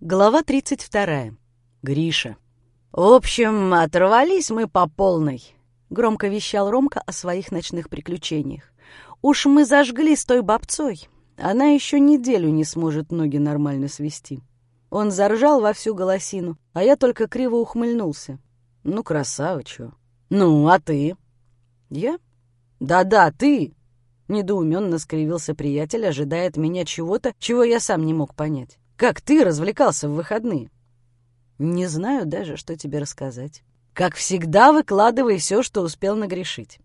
Глава 32. Гриша. «В общем, оторвались мы по полной», — громко вещал Ромка о своих ночных приключениях. «Уж мы зажгли с той бабцой. Она еще неделю не сможет ноги нормально свести». Он заржал во всю голосину, а я только криво ухмыльнулся. «Ну, красава, чё. Ну, а ты?» «Я?» «Да-да, ты!» Недоуменно скривился приятель, ожидая от меня чего-то, чего я сам не мог понять. Как ты развлекался в выходные? Не знаю даже, что тебе рассказать. Как всегда, выкладывай все, что успел нагрешить.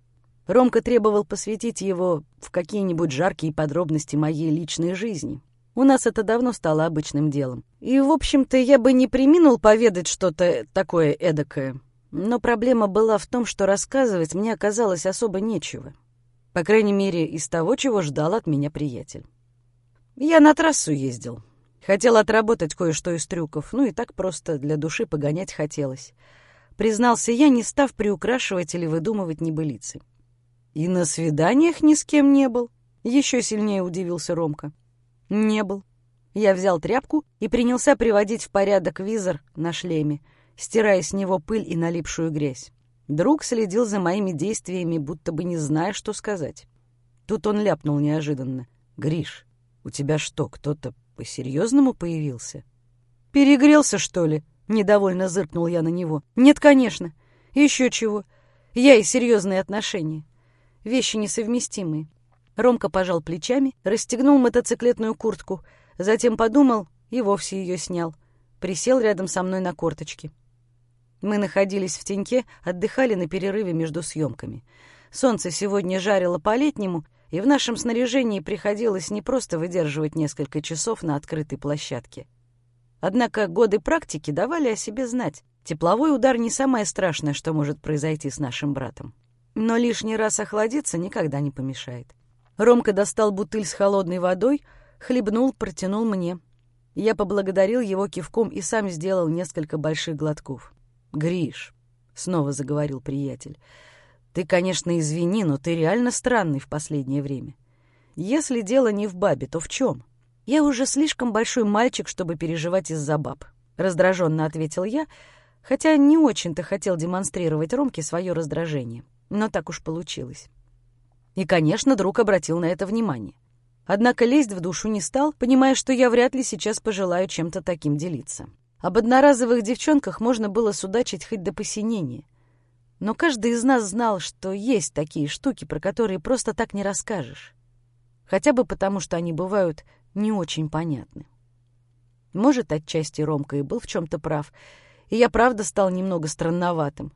Ромка требовал посвятить его в какие-нибудь жаркие подробности моей личной жизни. У нас это давно стало обычным делом. И, в общем-то, я бы не приминул поведать что-то такое эдакое. Но проблема была в том, что рассказывать мне оказалось особо нечего. По крайней мере, из того, чего ждал от меня приятель. Я на трассу ездил, Хотел отработать кое-что из трюков, ну и так просто для души погонять хотелось. Признался я, не став приукрашивать или выдумывать небылицы. И на свиданиях ни с кем не был. Еще сильнее удивился Ромка. Не был. Я взял тряпку и принялся приводить в порядок визор на шлеме, стирая с него пыль и налипшую грязь. Друг следил за моими действиями, будто бы не зная, что сказать. Тут он ляпнул неожиданно. «Гриш, у тебя что, кто-то по-серьезному появился? Перегрелся, что ли? Недовольно зыркнул я на него. Нет, конечно. Еще чего. Я и серьезные отношения. Вещи несовместимые. Ромка пожал плечами, расстегнул мотоциклетную куртку, затем подумал и вовсе ее снял. Присел рядом со мной на корточки. Мы находились в теньке, отдыхали на перерыве между съемками. Солнце сегодня жарило по-летнему, и в нашем снаряжении приходилось не просто выдерживать несколько часов на открытой площадке. Однако годы практики давали о себе знать. Тепловой удар не самое страшное, что может произойти с нашим братом. Но лишний раз охладиться никогда не помешает. Ромка достал бутыль с холодной водой, хлебнул, протянул мне. Я поблагодарил его кивком и сам сделал несколько больших глотков. «Гриш», — снова заговорил приятель, — ты, конечно, извини, но ты реально странный в последнее время. Если дело не в бабе, то в чем? Я уже слишком большой мальчик, чтобы переживать из-за баб. Раздраженно ответил я, хотя не очень-то хотел демонстрировать Ромке свое раздражение. Но так уж получилось. И, конечно, друг обратил на это внимание. Однако лезть в душу не стал, понимая, что я вряд ли сейчас пожелаю чем-то таким делиться. Об одноразовых девчонках можно было судачить хоть до посинения. Но каждый из нас знал, что есть такие штуки, про которые просто так не расскажешь. Хотя бы потому, что они бывают не очень понятны. Может, отчасти Ромка и был в чем-то прав, и я правда стал немного странноватым.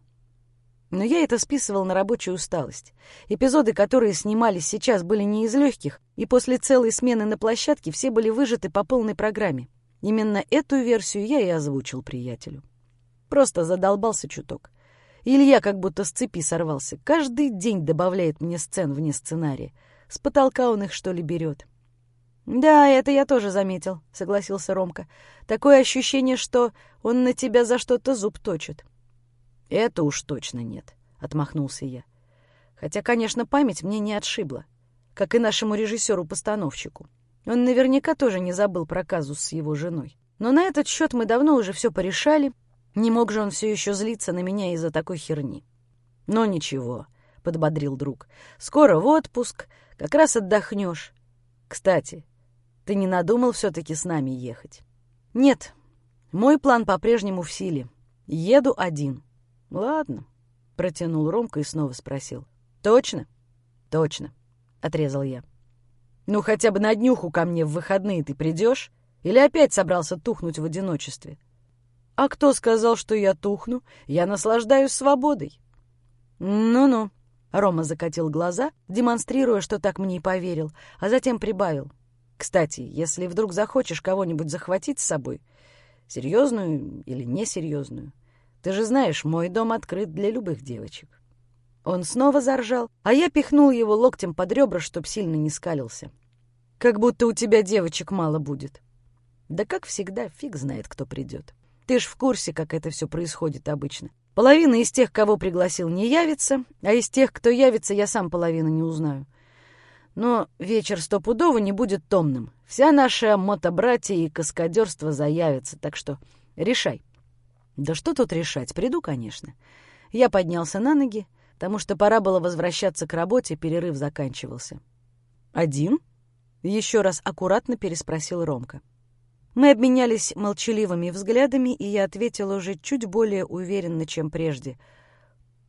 Но я это списывал на рабочую усталость. Эпизоды, которые снимались сейчас, были не из легких, и после целой смены на площадке все были выжаты по полной программе. Именно эту версию я и озвучил приятелю. Просто задолбался чуток. Илья как будто с цепи сорвался. Каждый день добавляет мне сцен вне сценария. С потолка он их, что ли, берет. «Да, это я тоже заметил», — согласился Ромка. «Такое ощущение, что он на тебя за что-то зуб точит». «Это уж точно нет», — отмахнулся я. Хотя, конечно, память мне не отшибла, как и нашему режиссеру-постановщику. Он наверняка тоже не забыл про казус с его женой. Но на этот счет мы давно уже все порешали, не мог же он все еще злиться на меня из-за такой херни. Но ничего, — подбодрил друг. Скоро в отпуск, как раз отдохнешь. Кстати, ты не надумал все-таки с нами ехать? Нет, мой план по-прежнему в силе. Еду один. Ладно, — протянул Ромка и снова спросил. Точно? Точно, — отрезал я. Ну, хотя бы на днюху ко мне в выходные ты придешь? Или опять собрался тухнуть в одиночестве? — а кто сказал, что я тухну? Я наслаждаюсь свободой. Ну-ну. Рома закатил глаза, демонстрируя, что так мне и поверил, а затем прибавил. Кстати, если вдруг захочешь кого-нибудь захватить с собой, серьезную или несерьезную, ты же знаешь, мой дом открыт для любых девочек. Он снова заржал, а я пихнул его локтем под ребра, чтоб сильно не скалился. Как будто у тебя девочек мало будет. Да как всегда, фиг знает, кто придет. Ты ж в курсе, как это все происходит обычно. Половина из тех, кого пригласил, не явится, а из тех, кто явится, я сам половину не узнаю. Но вечер стопудово не будет томным. Вся наша мотобратья и каскадерство заявятся, так что решай. Да что тут решать, приду, конечно. Я поднялся на ноги, потому что пора было возвращаться к работе, перерыв заканчивался. «Один?» — еще раз аккуратно переспросил Ромка. Мы обменялись молчаливыми взглядами, и я ответила уже чуть более уверенно, чем прежде.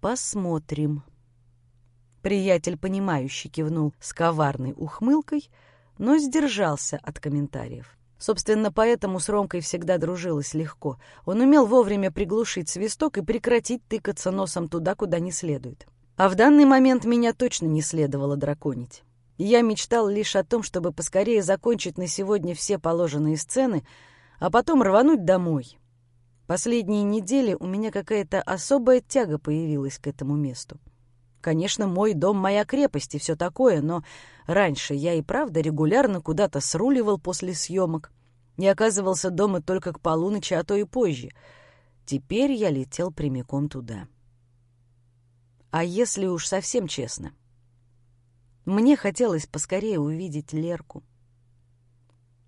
«Посмотрим». Приятель, понимающий, кивнул с коварной ухмылкой, но сдержался от комментариев. Собственно, поэтому с Ромкой всегда дружилось легко. Он умел вовремя приглушить свисток и прекратить тыкаться носом туда, куда не следует. А в данный момент меня точно не следовало драконить. Я мечтал лишь о том, чтобы поскорее закончить на сегодня все положенные сцены, а потом рвануть домой. Последние недели у меня какая-то особая тяга появилась к этому месту. Конечно, мой дом — моя крепость и все такое, но раньше я и правда регулярно куда-то сруливал после съемок и оказывался дома только к полуночи, а то и позже. Теперь я летел прямиком туда. А если уж совсем честно, мне хотелось поскорее увидеть Лерку.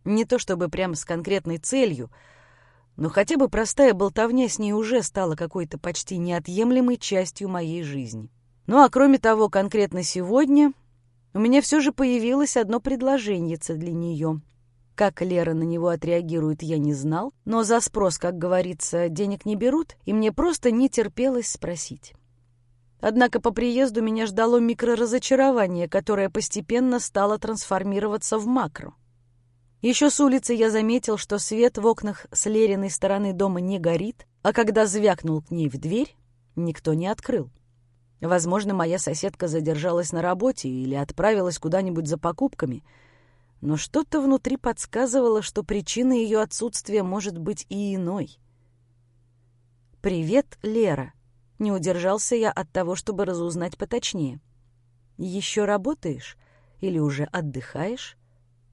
Не то чтобы прямо с конкретной целью, но хотя бы простая болтовня с ней уже стала какой-то почти неотъемлемой частью моей жизни. Ну а кроме того, конкретно сегодня у меня все же появилось одно предложение для нее. Как Лера на него отреагирует, я не знал, но за спрос, как говорится, денег не берут, и мне просто не терпелось спросить. Однако по приезду меня ждало микроразочарование, которое постепенно стало трансформироваться в макро. Еще с улицы я заметил, что свет в окнах с Лериной стороны дома не горит, а когда звякнул к ней в дверь, никто не открыл. Возможно, моя соседка задержалась на работе или отправилась куда-нибудь за покупками, но что-то внутри подсказывало, что причина ее отсутствия может быть и иной. «Привет, Лера!» Не удержался я от того, чтобы разузнать поточнее. «Еще работаешь? Или уже отдыхаешь?»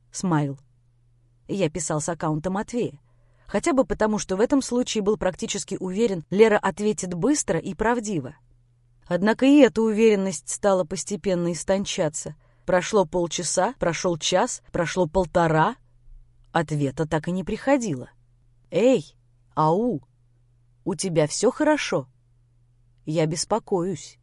Смайл. Я писал с аккаунта Матвея. Хотя бы потому, что в этом случае был практически уверен, Лера ответит быстро и правдиво. Однако и эта уверенность стала постепенно истончаться. Прошло полчаса, прошел час, прошло полтора. Ответа так и не приходило. «Эй, ау, у тебя все хорошо?» «Я беспокоюсь».